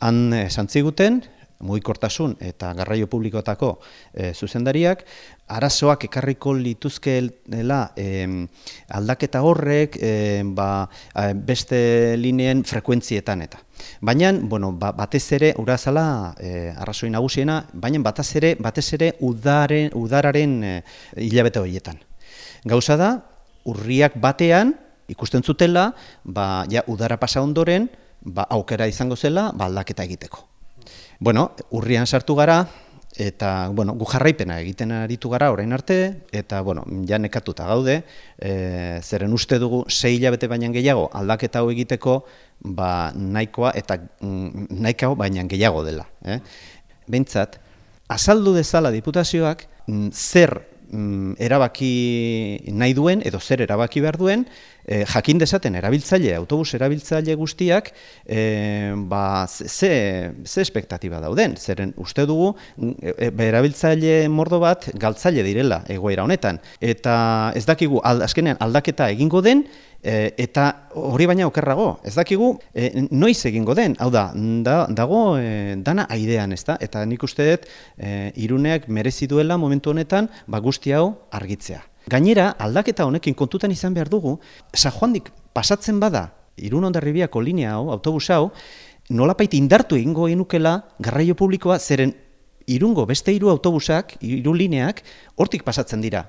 Han esan ziguten, mugikortasun eta garraio publikotako e, zuzendariak, arazoak ekarriko lituzkeela e, aldaketa horrek e, ba, beste lineen frekuentzietan eta. Baina, bueno, ba, batez ere, urazala e, arrazoi nagusiena, baina batez ere, batez ere udaren, udararen e, hilabete horietan. Gauza da, urriak batean, ikusten zutela, ba, ja, udara pasa ondoren, ba, aukera izango zela, ba, aldaketa egiteko. Bueno, urrian sartu gara, eta bueno, gu jarraipena egiten aritu gara orain arte, eta bueno, ja nekatuta gaude, e, zeren uste dugu sei hilabete baina gehiago aldaketa hau egiteko, ba, nahikoa eta mm, nahikoa baina gehiago dela. Eh? Bentsat, azaldu dezala diputazioak mm, zer mm, erabaki nahi duen edo zer erabaki behar duen, e, jakin dezaten erabiltzaile, autobus erabiltzaile guztiak, e, ba, ze, ze espektatiba dauden. Zeren uste dugu, e, erabiltzaile mordo bat galtzaile direla egoera honetan. Eta ez dakigu, al, azkenean aldaketa egingo den, E, eta hori baina okerrago, ez dakigu e, noiz egingo den, hau da, da dago e, dana aidean, ez da? Eta nik uste dut e, iruneak merezi duela momentu honetan ba guzti hau argitzea. Gainera, aldaketa honekin kontutan izan behar dugu, San Juandik pasatzen bada, irun ondarribiako linea hau, autobus hau, nolapait indartu egingo genukela garraio publikoa, zeren irungo beste hiru autobusak, hiru lineak, hortik pasatzen dira.